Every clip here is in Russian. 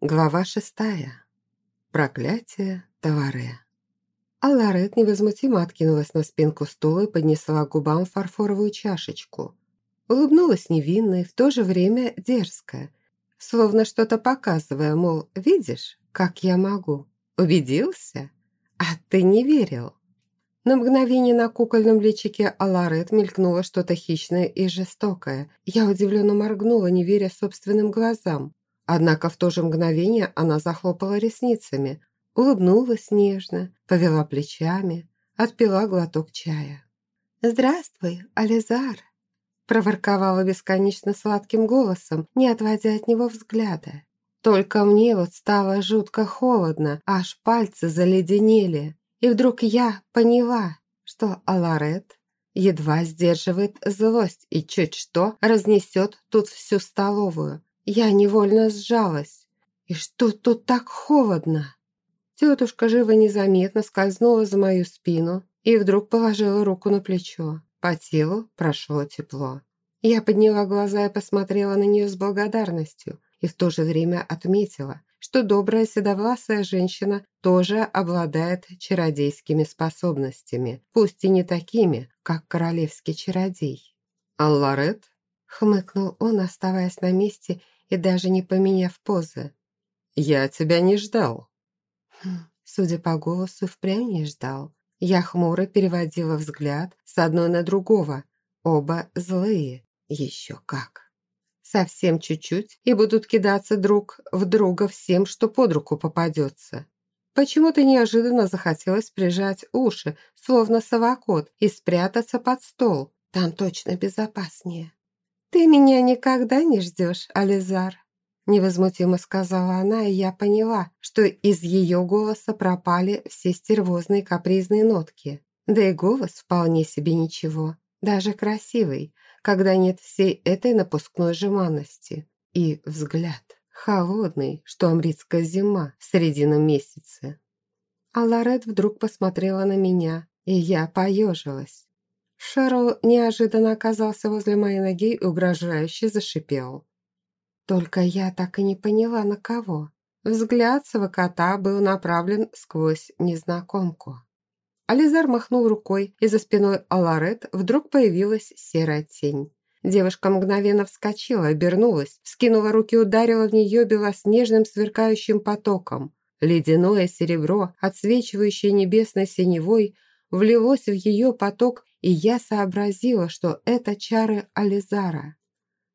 Глава шестая. Проклятие Таваре. Алларет невозмутимо откинулась на спинку стула и поднесла к губам фарфоровую чашечку. Улыбнулась невинно и в то же время дерзкая, словно что-то показывая, мол, видишь, как я могу. Убедился? А ты не верил. На мгновение на кукольном личике Аларет мелькнуло что-то хищное и жестокое. Я удивленно моргнула, не веря собственным глазам. Однако в то же мгновение она захлопала ресницами, улыбнулась нежно, повела плечами, отпила глоток чая. «Здравствуй, Ализар!» проворковала бесконечно сладким голосом, не отводя от него взгляда. Только мне вот стало жутко холодно, аж пальцы заледенели. И вдруг я поняла, что Аларет едва сдерживает злость и чуть что разнесет тут всю столовую. Я невольно сжалась. И что тут так холодно? Тетушка живо незаметно скользнула за мою спину и вдруг положила руку на плечо. По телу прошло тепло. Я подняла глаза и посмотрела на нее с благодарностью и в то же время отметила, что добрая седовласая женщина тоже обладает чародейскими способностями, пусть и не такими, как королевский чародей. «Алларет?» — хмыкнул он, оставаясь на месте и даже не поменяв позы. «Я тебя не ждал». Хм, судя по голосу, впрямь не ждал. Я хмуро переводила взгляд с одной на другого. Оба злые. Еще как. Совсем чуть-чуть и будут кидаться друг в друга всем, что под руку попадется. Почему-то неожиданно захотелось прижать уши, словно совокот, и спрятаться под стол. Там точно безопаснее. «Ты меня никогда не ждешь, Ализар?» Невозмутимо сказала она, и я поняла, что из ее голоса пропали все стервозные капризные нотки. Да и голос вполне себе ничего, даже красивый, когда нет всей этой напускной жеманности. И взгляд холодный, что амритская зима в середине месяца. А Лорет вдруг посмотрела на меня, и я поежилась. Шерл неожиданно оказался возле моей ноги и угрожающе зашипел. Только я так и не поняла, на кого. Взгляд кота был направлен сквозь незнакомку. Ализар махнул рукой, и за спиной Аларет вдруг появилась серая тень. Девушка мгновенно вскочила, обернулась, вскинула руки и ударила в нее белоснежным сверкающим потоком. Ледяное серебро, отсвечивающее небесной синевой, влилось в ее поток и я сообразила, что это чары Ализара.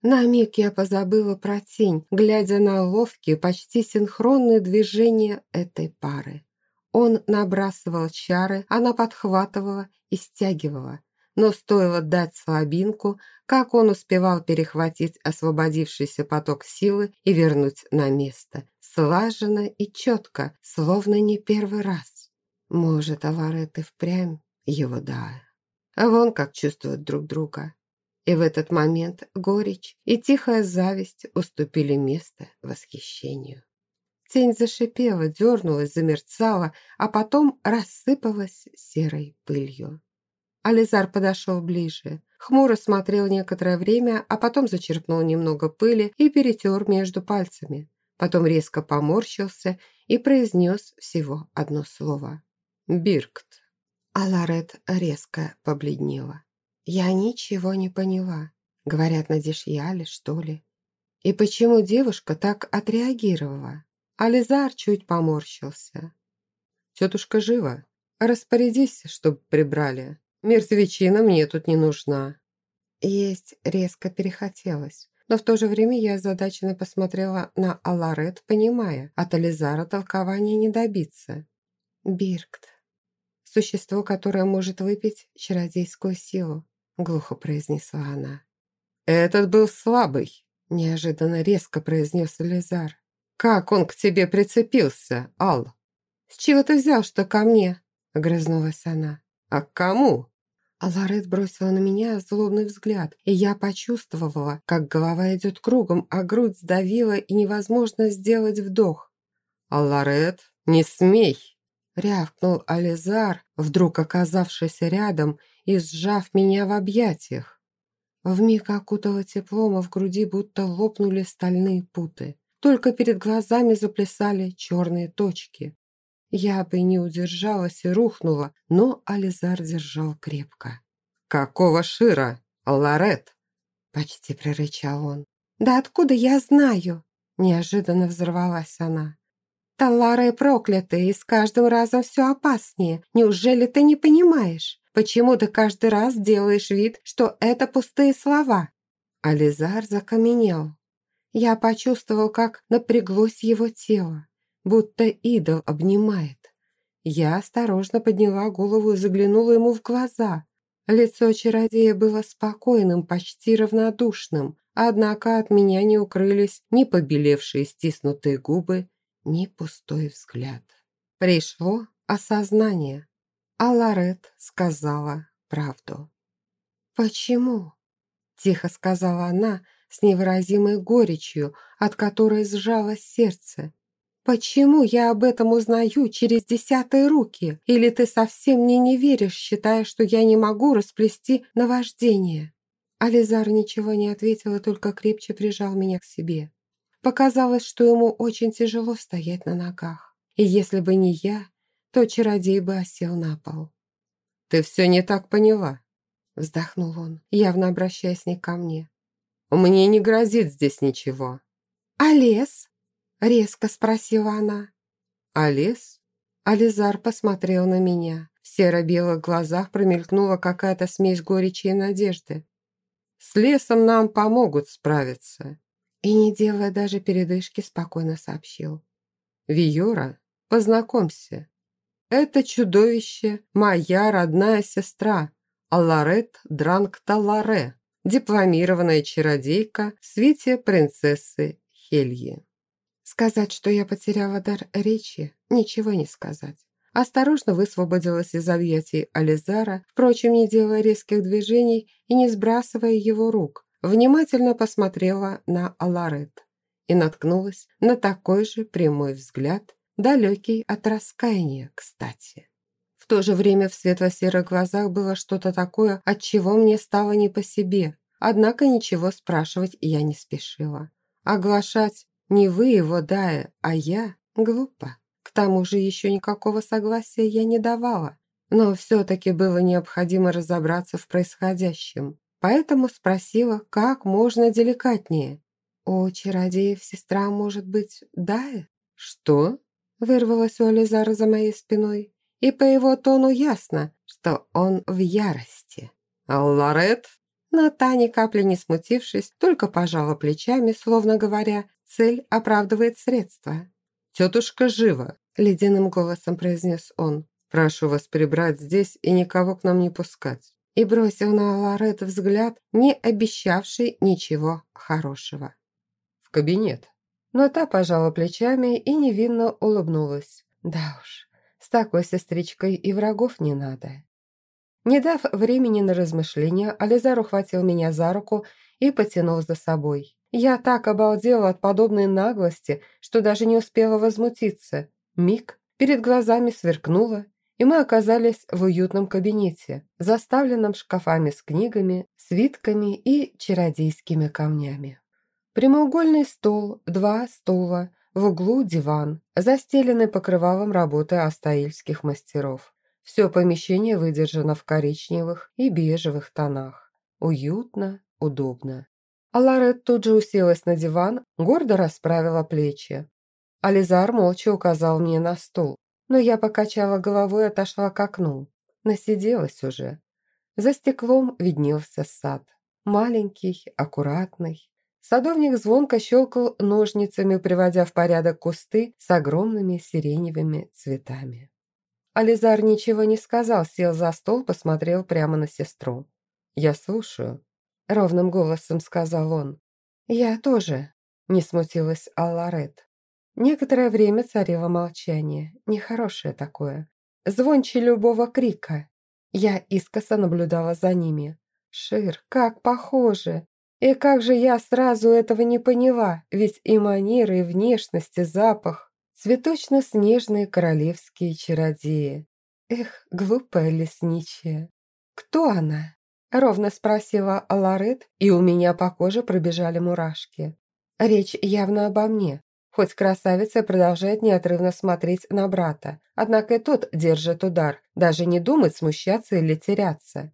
На миг я позабыла про тень, глядя на ловкие, почти синхронные движения этой пары. Он набрасывал чары, она подхватывала и стягивала. Но стоило дать слабинку, как он успевал перехватить освободившийся поток силы и вернуть на место. Слаженно и четко, словно не первый раз. Может, Аварет и впрямь его да. А вон как чувствуют друг друга. И в этот момент горечь и тихая зависть уступили место восхищению. Тень зашипела, дернулась, замерцала, а потом рассыпалась серой пылью. Ализар подошел ближе, хмуро смотрел некоторое время, а потом зачерпнул немного пыли и перетер между пальцами. Потом резко поморщился и произнес всего одно слово. «Биркт». А Ларет резко побледнела. Я ничего не поняла. Говорят, на дешьяле, что ли? И почему девушка так отреагировала? Ализар чуть поморщился. «Тетушка жива. Распорядись, чтоб прибрали. Мертвечина мне тут не нужна». Есть резко перехотелось. Но в то же время я озадаченно посмотрела на Аларет, понимая, от Ализара толкования не добиться. «Биркт, существо, которое может выпить чародейскую силу», глухо произнесла она. «Этот был слабый», неожиданно резко произнес Лизар. «Как он к тебе прицепился, Ал?» «С чего ты взял, что ко мне?» огрызнулась она. «А к кому?» А Лорет бросила на меня злобный взгляд, и я почувствовала, как голова идет кругом, а грудь сдавила и невозможно сделать вдох. «А Лорет, не смей!» Рявкнул Ализар, вдруг оказавшийся рядом и сжав меня в объятиях. Вмиг окутало теплом, а в груди будто лопнули стальные путы. только перед глазами заплясали черные точки. Я бы не удержалась и рухнула, но Ализар держал крепко. «Какого шира, Ларет?» Почти прорычал он. «Да откуда я знаю?» Неожиданно взорвалась она. «Талары проклятые, и с каждым разом все опаснее. Неужели ты не понимаешь? Почему ты каждый раз делаешь вид, что это пустые слова?» Ализар закаменел. Я почувствовал, как напряглось его тело, будто идол обнимает. Я осторожно подняла голову и заглянула ему в глаза. Лицо чародея было спокойным, почти равнодушным, однако от меня не укрылись ни побелевшие стиснутые губы, ни пустой взгляд. Пришло осознание, а Лорет сказала правду. «Почему?» – тихо сказала она с невыразимой горечью, от которой сжалось сердце. «Почему я об этом узнаю через десятые руки? Или ты совсем мне не веришь, считая, что я не могу расплести наваждение?» Ализар ничего не ответил и только крепче прижал меня к себе. Показалось, что ему очень тяжело стоять на ногах. И если бы не я, то чародей бы осел на пол. «Ты все не так поняла», — вздохнул он, явно обращаясь не ко мне. «Мне не грозит здесь ничего». «А лес?» Резко спросила она. «А лес?» Ализар посмотрел на меня. В серо-белых глазах промелькнула какая-то смесь горечи и надежды. «С лесом нам помогут справиться». И, не делая даже передышки, спокойно сообщил. «Виора, познакомься. Это чудовище моя родная сестра, Аларет Дранкталаре, дипломированная чародейка в свите принцессы Хельи». Сказать, что я потеряла дар речи, ничего не сказать. Осторожно высвободилась из объятий Ализара, впрочем, не делая резких движений и не сбрасывая его рук. Внимательно посмотрела на Аларет и наткнулась на такой же прямой взгляд, далекий от раскаяния, кстати. В то же время в светло-серых глазах было что-то такое, от чего мне стало не по себе, однако ничего спрашивать я не спешила. Оглашать не вы его, Дая, а я глупо. К тому же еще никакого согласия я не давала. Но все-таки было необходимо разобраться в происходящем. Поэтому спросила, как можно деликатнее. «У чародеев сестра может быть Дая?» «Что?» – вырвалось у Ализара за моей спиной. И по его тону ясно, что он в ярости. «Алларет?» Но та, ни капли не смутившись, только пожала плечами, словно говоря, цель оправдывает средства. «Тетушка жива», – ледяным голосом произнес он. «Прошу вас прибрать здесь и никого к нам не пускать». И бросил на Лорет взгляд, не обещавший ничего хорошего. «В кабинет». Но та пожала плечами и невинно улыбнулась. «Да уж, с такой сестричкой и врагов не надо». Не дав времени на размышления, Ализар ухватил меня за руку и потянул за собой. Я так обалдела от подобной наглости, что даже не успела возмутиться. Миг перед глазами сверкнуло, и мы оказались в уютном кабинете, заставленном шкафами с книгами, свитками и чародейскими камнями. Прямоугольный стол, два стула, в углу диван, застеленный покрывалом работы астаильских мастеров. Все помещение выдержано в коричневых и бежевых тонах. Уютно, удобно. А Ларет тут же уселась на диван, гордо расправила плечи. Ализар молча указал мне на стул, но я покачала головой и отошла к окну. Насиделась уже. За стеклом виднелся сад. Маленький, аккуратный. Садовник звонко щелкал ножницами, приводя в порядок кусты с огромными сиреневыми цветами. Ализар ничего не сказал, сел за стол, посмотрел прямо на сестру. «Я слушаю», — ровным голосом сказал он. «Я тоже», — не смутилась Алларет. Некоторое время царило молчание, нехорошее такое. Звонче любого крика. Я искоса наблюдала за ними. Шир, как похоже! И как же я сразу этого не поняла, ведь и манеры, и внешность, и запах. Цветочно-снежные королевские чародеи. Эх, глупая лесничая. Кто она? Ровно спросила Ларет, и у меня по коже пробежали мурашки. Речь явно обо мне. Хоть красавица продолжает неотрывно смотреть на брата, однако и тот держит удар, даже не думает смущаться или теряться.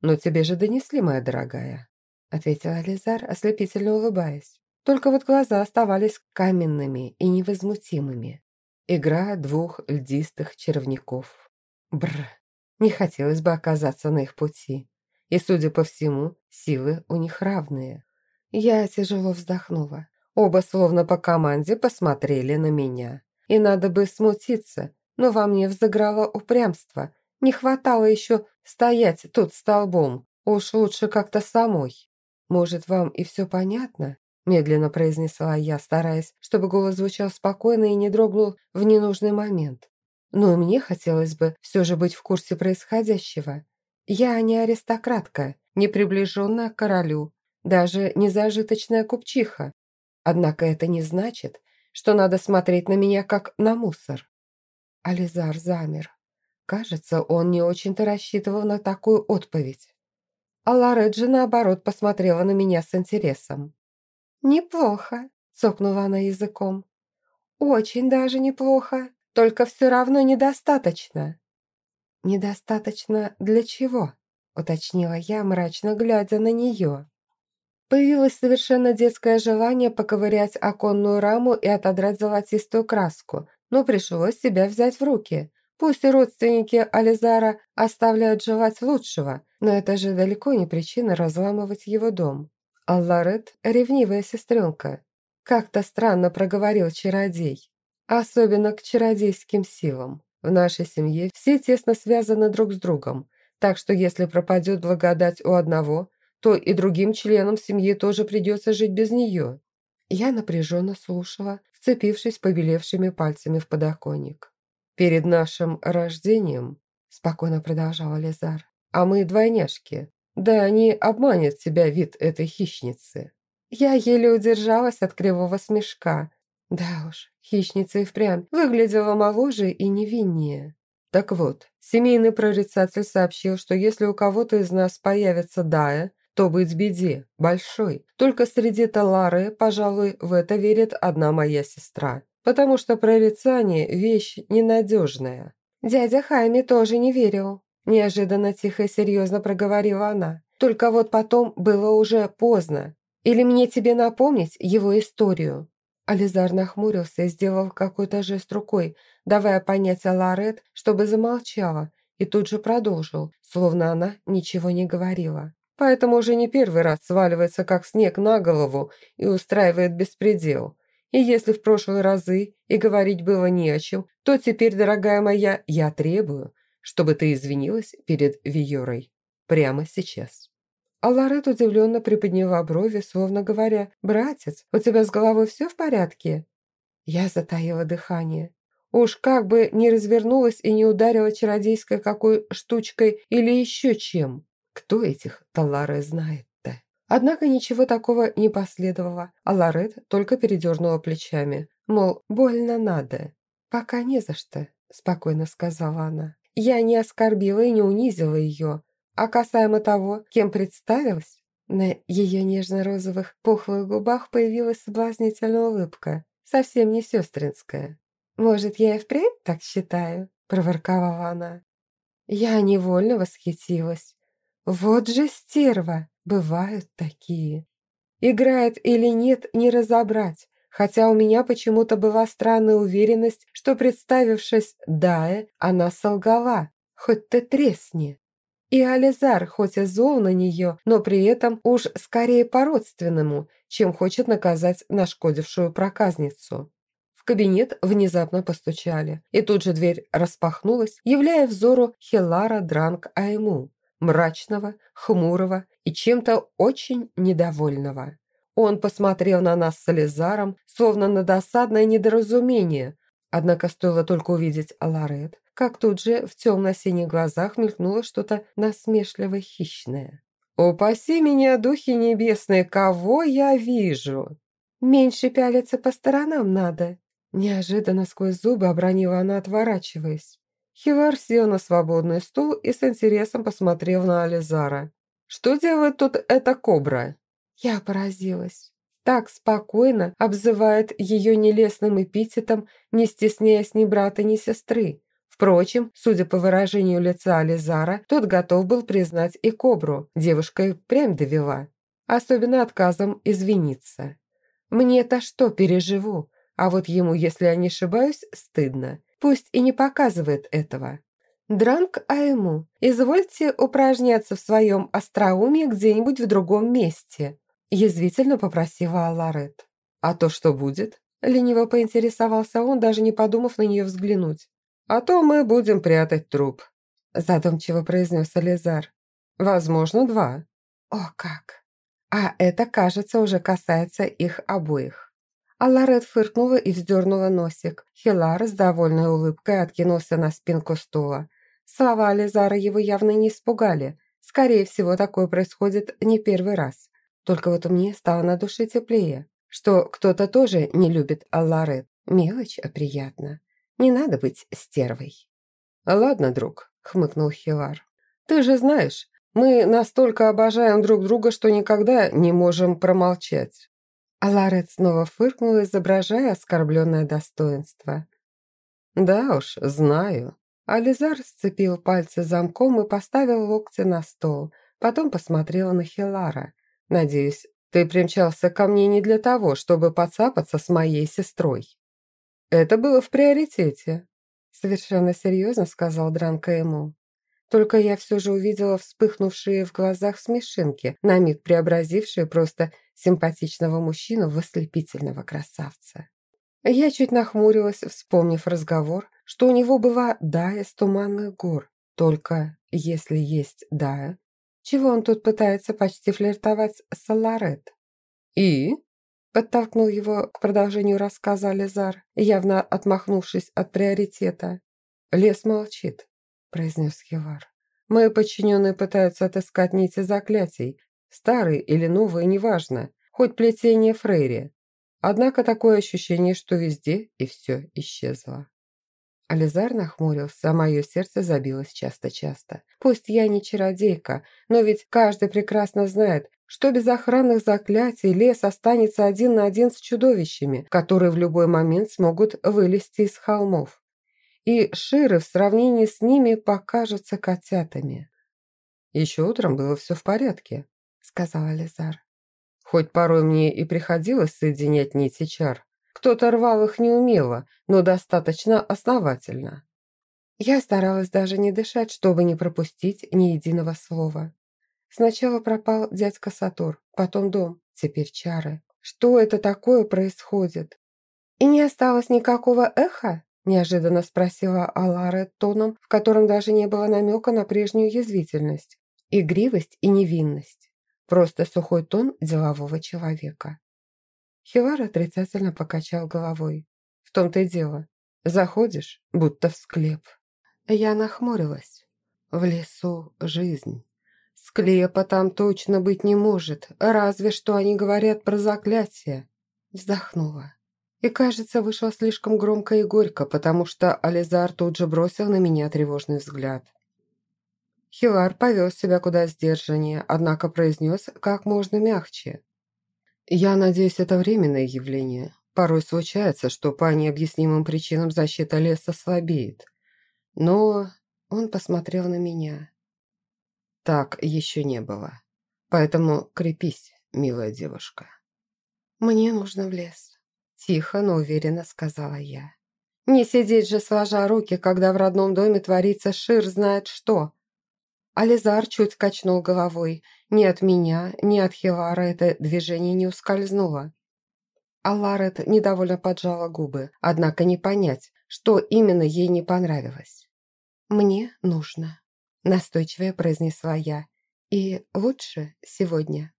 «Но тебе же донесли, моя дорогая», — ответила Ализар, ослепительно улыбаясь. Только вот глаза оставались каменными и невозмутимыми. Игра двух льдистых червяков. Бр, не хотелось бы оказаться на их пути. И, судя по всему, силы у них равные. Я тяжело вздохнула. Оба словно по команде посмотрели на меня. И надо бы смутиться, но во мне взыграло упрямство. Не хватало еще стоять тут столбом. Уж лучше как-то самой. Может, вам и все понятно? Медленно произнесла я, стараясь, чтобы голос звучал спокойно и не дрогнул в ненужный момент. Но мне хотелось бы все же быть в курсе происходящего. Я не аристократка, не приближенная к королю, даже не зажиточная купчиха. Однако это не значит, что надо смотреть на меня как на мусор. Ализар замер. Кажется, он не очень-то рассчитывал на такую отповедь. А Лореджи, наоборот, посмотрела на меня с интересом. «Неплохо», — цокнула она языком. «Очень даже неплохо, только все равно недостаточно». «Недостаточно для чего?» — уточнила я, мрачно глядя на нее. Появилось совершенно детское желание поковырять оконную раму и отодрать золотистую краску, но пришлось себя взять в руки. Пусть и родственники Ализара оставляют желать лучшего, но это же далеко не причина разламывать его дом. Алларет – ревнивая сестренка. Как-то странно проговорил чародей. Особенно к чародейским силам. В нашей семье все тесно связаны друг с другом, так что если пропадет благодать у одного – то и другим членам семьи тоже придется жить без нее. Я напряженно слушала, вцепившись побелевшими пальцами в подоконник. «Перед нашим рождением», – спокойно продолжала Лизар, – «а мы двойняшки. Да они обманет тебя вид этой хищницы». Я еле удержалась от кривого смешка. Да уж, хищница и впрямь выглядела моложе и невиннее. Так вот, семейный прорицатель сообщил, что если у кого-то из нас появится Дая, то быть беде, большой. Только среди Талары, пожалуй, в это верит одна моя сестра. Потому что прорицание – вещь ненадежная. Дядя Хайми тоже не верил. Неожиданно тихо и серьезно проговорила она. Только вот потом было уже поздно. Или мне тебе напомнить его историю?» Ализар нахмурился и сделал какой-то жест рукой, давая понять Аларет, чтобы замолчала, и тут же продолжил, словно она ничего не говорила поэтому уже не первый раз сваливается как снег на голову и устраивает беспредел. И если в прошлые разы и говорить было не о чем, то теперь, дорогая моя, я требую, чтобы ты извинилась перед Виорой. Прямо сейчас». А Лорет удивленно приподняла брови, словно говоря, «Братец, у тебя с головой все в порядке?» Я затаила дыхание. Уж как бы не развернулась и не ударила чародейской какой штучкой или еще чем. Кто этих Талары знает-то? Однако ничего такого не последовало, а Лорет только передернула плечами. Мол, больно надо. «Пока не за что», – спокойно сказала она. «Я не оскорбила и не унизила ее. А касаемо того, кем представилась, на ее нежно-розовых пухлых губах появилась соблазнительная улыбка, совсем не сестринская. «Может, я и впрямь так считаю?» – проворковала она. Я невольно восхитилась. Вот же стерва, бывают такие. Играет или нет, не разобрать, хотя у меня почему-то была странная уверенность, что, представившись Дае, она солгала, хоть ты тресни. И Ализар, хоть и зол на нее, но при этом уж скорее по-родственному, чем хочет наказать нашкодившую проказницу. В кабинет внезапно постучали, и тут же дверь распахнулась, являя взору Хелара Дранг Айму, мрачного, хмурого и чем-то очень недовольного. Он посмотрел на нас с Ализаром, словно на досадное недоразумение, однако стоило только увидеть Аларет, как тут же в темно-синих глазах мелькнуло что-то насмешливо-хищное. «Упаси меня, духи небесные, кого я вижу?» «Меньше пялиться по сторонам надо», Неожиданно сквозь зубы обронила она, отворачиваясь. Хивар сел на свободный стул и с интересом посмотрел на Ализара. «Что делает тут эта кобра?» Я поразилась. так спокойно обзывает ее нелестным эпитетом, не стесняясь ни брата, ни сестры. Впрочем, судя по выражению лица Ализара, тот готов был признать и Кобру, девушка прям довела. Особенно отказом извиниться. Мне-то что, переживу, а вот ему, если я не ошибаюсь, стыдно. Пусть и не показывает этого. Дранг Айму, извольте упражняться в своем остроумии где-нибудь в другом месте. Язвительно попросила Алларет. «А то что будет?» Лениво поинтересовался он, даже не подумав на нее взглянуть. «А то мы будем прятать труп», задумчиво произнес Ализар. «Возможно, два». «О как! А это, кажется, уже касается их обоих». Алларет фыркнула и вздернула носик. Хилар с довольной улыбкой откинулся на спинку стула. Слова Ализара его явно не испугали. Скорее всего, такое происходит не первый раз. Только вот мне стало на душе теплее, что кто-то тоже не любит Алларет. Мелочь, а приятно. Не надо быть стервой. «Ладно, друг», — хмыкнул Хилар. «Ты же знаешь, мы настолько обожаем друг друга, что никогда не можем промолчать». Аларет снова фыркнул, изображая оскорбленное достоинство. «Да уж, знаю». Ализар сцепил пальцы замком и поставил локти на стол, потом посмотрел на Хилара. Надеюсь, ты примчался ко мне не для того, чтобы подцапаться с моей сестрой. Это было в приоритете, совершенно серьезно сказал Дранка ему. Только я все же увидела вспыхнувшие в глазах смешинки, на миг преобразившие просто симпатичного мужчину в ослепительного красавца. Я чуть нахмурилась, вспомнив разговор, что у него была Дая с Туманных гор. Только если есть Дая, чего он тут пытается почти флиртовать с Ларет? «И?» – подтолкнул его к продолжению рассказа Ализар, явно отмахнувшись от приоритета. «Лес молчит», – произнес Хивар. «Мои подчиненные пытаются отыскать нити заклятий, старые или новые, неважно, хоть плетение Фрейри. Однако такое ощущение, что везде и все исчезло». Ализар нахмурился, а мое сердце забилось часто-часто. Пусть я не чародейка, но ведь каждый прекрасно знает, что без охранных заклятий лес останется один на один с чудовищами, которые в любой момент смогут вылезти из холмов. И ширы в сравнении с ними покажутся котятами. «Еще утром было все в порядке», — сказал Ализар. «Хоть порой мне и приходилось соединять нити чар, кто-то рвал их неумело, но достаточно основательно. Я старалась даже не дышать, чтобы не пропустить ни единого слова. Сначала пропал дядька Сатур, потом дом, теперь чары. Что это такое происходит? И не осталось никакого эха? Неожиданно спросила Алара тоном, в котором даже не было намека на прежнюю язвительность, игривость и невинность. Просто сухой тон делового человека. Хивар отрицательно покачал головой. «В том-то и дело. Заходишь, будто в склеп». Я нахмурилась. «В лесу жизнь. Склепа там точно быть не может, разве что они говорят про заклятие». Вздохнула. И, кажется, вышло слишком громко и горько, потому что Ализар тут же бросил на меня тревожный взгляд. Хилар повел себя куда сдержаннее, однако произнес как можно мягче. Я надеюсь, это временное явление. Порой случается, что по необъяснимым причинам защита леса слабеет. Но он посмотрел на меня. Так еще не было. Поэтому крепись, милая девушка. Мне нужно в лес. Тихо, но уверенно сказала я. Не сидеть же сложа руки, когда в родном доме творится шир знает что. Ализар чуть качнул головой. Ни от меня, ни от Хилара это движение не ускользнуло. Аларет недовольно поджала губы, однако не понять, что именно ей не понравилось. «Мне нужно», – настойчиво произнесла я. «И лучше сегодня».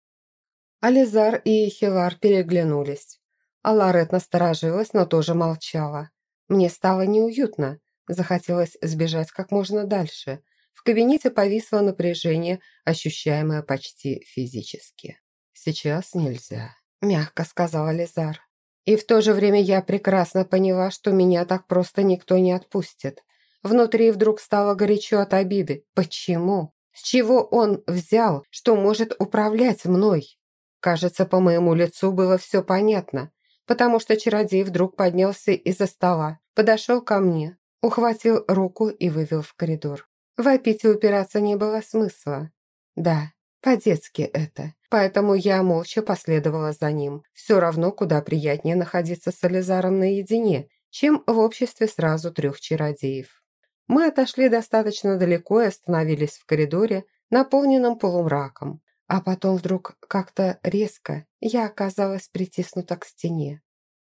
Ализар и Хилар переглянулись. Аларет насторожилась, но тоже молчала. Мне стало неуютно. Захотелось сбежать как можно дальше, в кабинете повисло напряжение, ощущаемое почти физически. «Сейчас нельзя», – мягко сказала Лизар. И в то же время я прекрасно поняла, что меня так просто никто не отпустит. Внутри вдруг стало горячо от обиды. Почему? С чего он взял, что может управлять мной? Кажется, по моему лицу было все понятно, потому что чародей вдруг поднялся из-за стола, подошел ко мне, ухватил руку и вывел в коридор. Вопить и упираться не было смысла. Да, по-детски это. Поэтому я молча последовала за ним. Все равно куда приятнее находиться с Ализаром наедине, чем в обществе сразу трех чародеев. Мы отошли достаточно далеко и остановились в коридоре, наполненном полумраком. А потом вдруг как-то резко я оказалась притиснута к стене.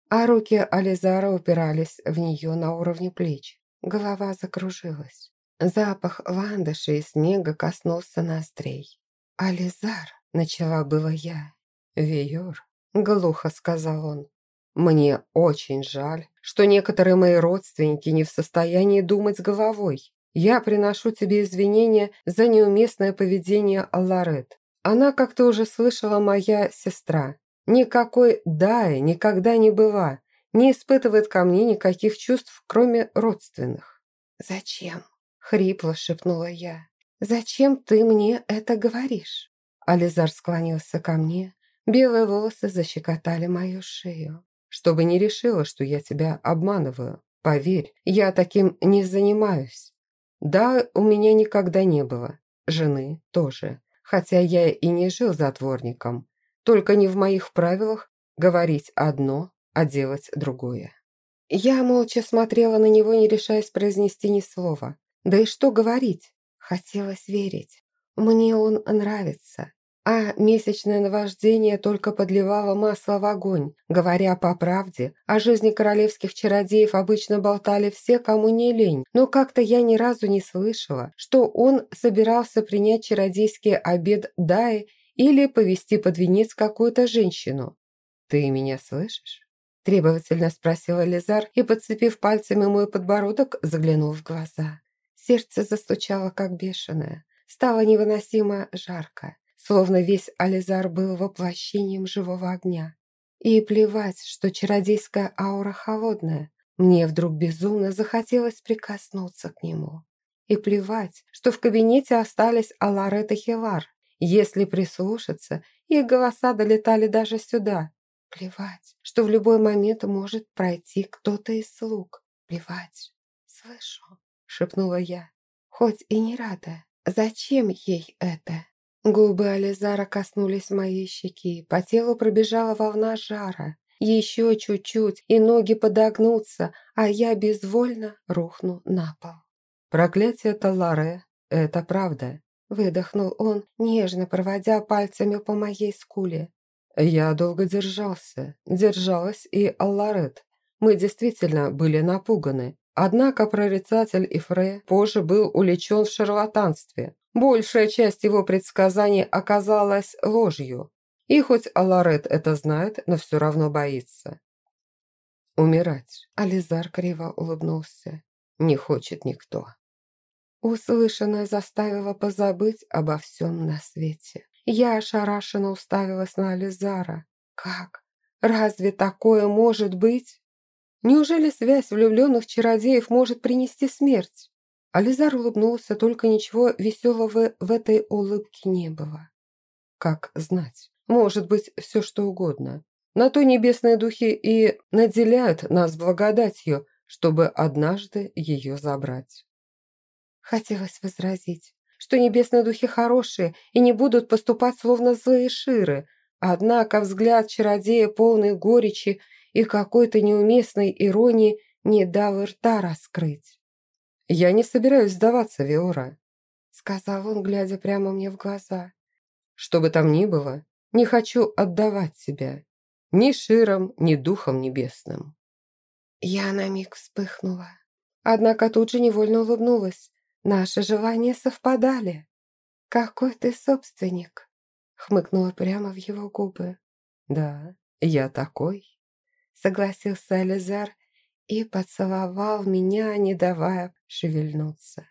А руки Ализара упирались в нее на уровне плеч. Голова закружилась. Запах ландыши и снега коснулся ноздрей. «Ализар!» – начала было я. «Виор!» – глухо сказал он. «Мне очень жаль, что некоторые мои родственники не в состоянии думать головой. Я приношу тебе извинения за неуместное поведение Алларет. Она, как ты уже слышала, моя сестра. Никакой Дая никогда не была, не испытывает ко мне никаких чувств, кроме родственных». «Зачем?» – хрипло шепнула я. «Зачем ты мне это говоришь?» Ализар склонился ко мне. Белые волосы защекотали мою шею. «Чтобы не решила, что я тебя обманываю. Поверь, я таким не занимаюсь. Да, у меня никогда не было. Жены тоже. Хотя я и не жил затворником. Только не в моих правилах говорить одно, а делать другое». Я молча смотрела на него, не решаясь произнести ни слова. Да и что говорить? Хотелось верить. Мне он нравится. А месячное наваждение только подливало масло в огонь. Говоря по правде, о жизни королевских чародеев обычно болтали все, кому не лень, но как-то я ни разу не слышала, что он собирался принять чародейский обед Даи или повести под венец какую-то женщину. «Ты меня слышишь?» Требовательно спросила Лизар и, подцепив пальцами мой подбородок, заглянул в глаза. Сердце застучало, как бешеное. Стало невыносимо жарко, словно весь Ализар был воплощением живого огня. И плевать, что чародейская аура холодная. Мне вдруг безумно захотелось прикоснуться к нему. И плевать, что в кабинете остались Аларет и Хилар. Если прислушаться, их голоса долетали даже сюда. Плевать, что в любой момент может пройти кто-то из слуг. Плевать. Слышу шепнула я. Хоть и не рада. Зачем ей это? Губы Ализара коснулись моей щеки. По телу пробежала волна жара. Еще чуть-чуть, и ноги подогнутся, а я безвольно рухну на пол. «Проклятие Таларе – это правда», – выдохнул он, нежно проводя пальцами по моей скуле. «Я долго держался, держалась и Алларет. Мы действительно были напуганы. Однако прорицатель Ифре позже был увлечен в шарлатанстве. Большая часть его предсказаний оказалась ложью. И хоть Аларет это знает, но все равно боится. Умирать. Ализар криво улыбнулся. Не хочет никто. Услышанное заставило позабыть обо всем на свете. Я ошарашенно уставилась на Ализара. Как? Разве такое может быть? Неужели связь влюбленных чародеев может принести смерть? Ализар улыбнулся, только ничего веселого в этой улыбке не было. Как знать, может быть все что угодно. На то небесные духи и наделяют нас благодатью, чтобы однажды ее забрать. Хотелось возразить, что небесные духи хорошие и не будут поступать словно злые ширы, однако взгляд чародея полный горечи и какой-то неуместной иронии не дал рта раскрыть. «Я не собираюсь сдаваться, Виора», — сказал он, глядя прямо мне в глаза. «Что бы там ни было, не хочу отдавать себя ни широм, ни духом небесным». Я на миг вспыхнула, однако тут же невольно улыбнулась. Наши желания совпадали. «Какой ты собственник!» — хмыкнула прямо в его губы. «Да, я такой» согласился Элизар и поцеловал меня, не давая шевельнуться.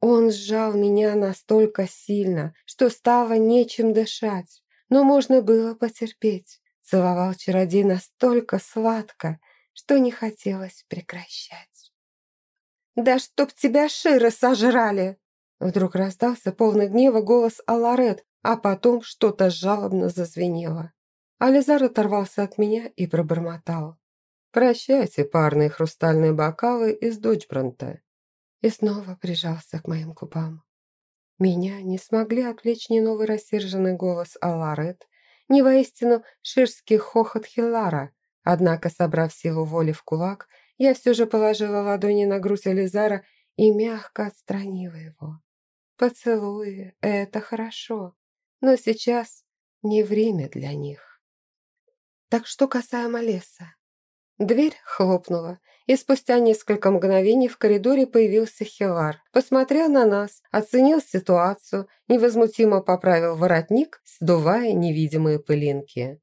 Он сжал меня настолько сильно, что стало нечем дышать, но можно было потерпеть. Целовал чародей настолько сладко, что не хотелось прекращать. «Да чтоб тебя ширы сожрали!» Вдруг раздался полный гнева голос Аларет, а потом что-то жалобно зазвенело. Ализар оторвался от меня и пробормотал. «Прощайте, парные хрустальные бокалы из Дочбранта!» И снова прижался к моим губам. Меня не смогли отвлечь ни новый рассерженный голос Аларет, ни воистину ширский хохот Хилара, однако, собрав силу воли в кулак, я все же положила ладони на грудь Ализара и мягко отстранила его. Поцелуи — это хорошо, но сейчас не время для них. Так что касаемо леса. Дверь хлопнула, и спустя несколько мгновений в коридоре появился Хилар. Посмотрел на нас, оценил ситуацию, невозмутимо поправил воротник, сдувая невидимые пылинки.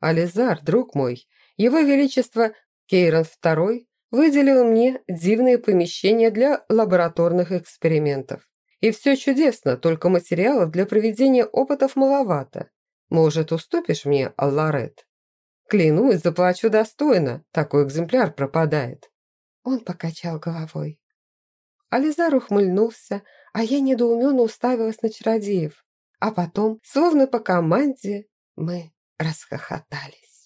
«Ализар, друг мой, его величество Кейрон II выделил мне дивные помещения для лабораторных экспериментов. И все чудесно, только материалов для проведения опытов маловато. Может, уступишь мне, Алларет? Клянусь, заплачу достойно, такой экземпляр пропадает». Он покачал головой. Ализар ухмыльнулся, а я недоуменно уставилась на чародеев. А потом, словно по команде, мы расхохотались.